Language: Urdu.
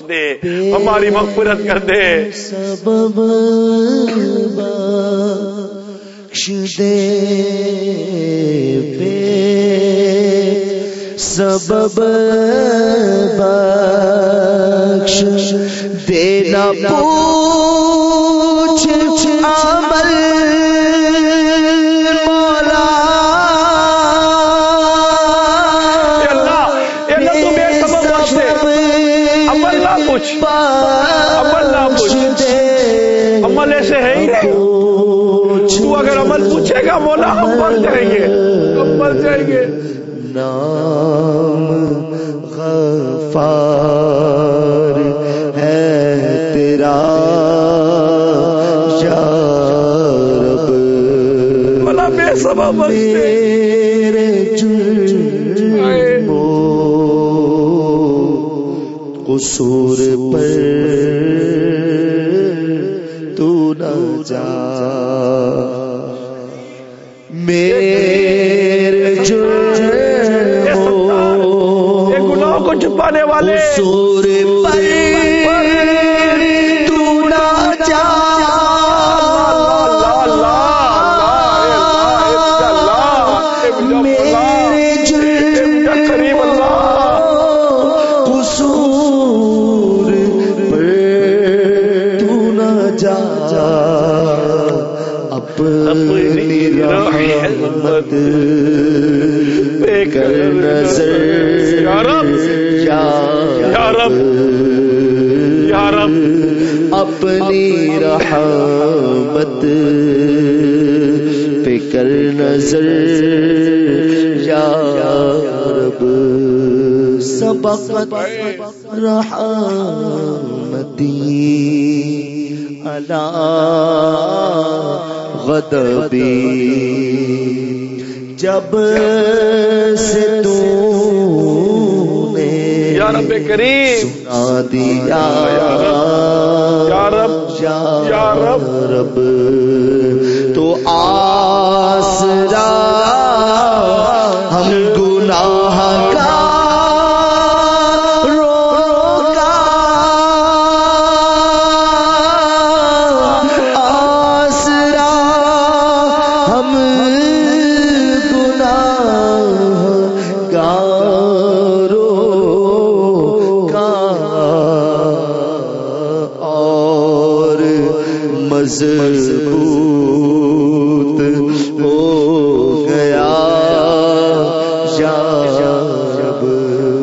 بخش دے ہماری مغفرت کر دے سبب بخش دے بے سبب بخش دینا پوچھ عمل مولا۔ اے اللہ اے اللہ تو بے سبب عمل نہ پوچھ عمل نہ پوچھ۔ عمل ایسے ہے ہی نہیں۔ تو اگر عمل پوچھے گا مولا ہم مر جائیں گے۔ ہم مر جائیں گے۔ نام غفار ہے تیرا۔ یا رب بے سبب بخش دے میرے جرم و قصور پر تو نہ جا۔ میرے اے گناہوں کو چھپانے والے۔ قصور پر اپنی رحمت پہ کر نظر یا رب یا رب یا رب۔ اپنی رحمت پہ کر نظر یا رب۔ سبقت رحمتی علی غضبی جب سے تو نے یا رب کریم۔ سنا دیا یا رب یا رب رب۔ مضبوط۔ ہو